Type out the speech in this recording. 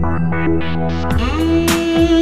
Mmm. -hmm.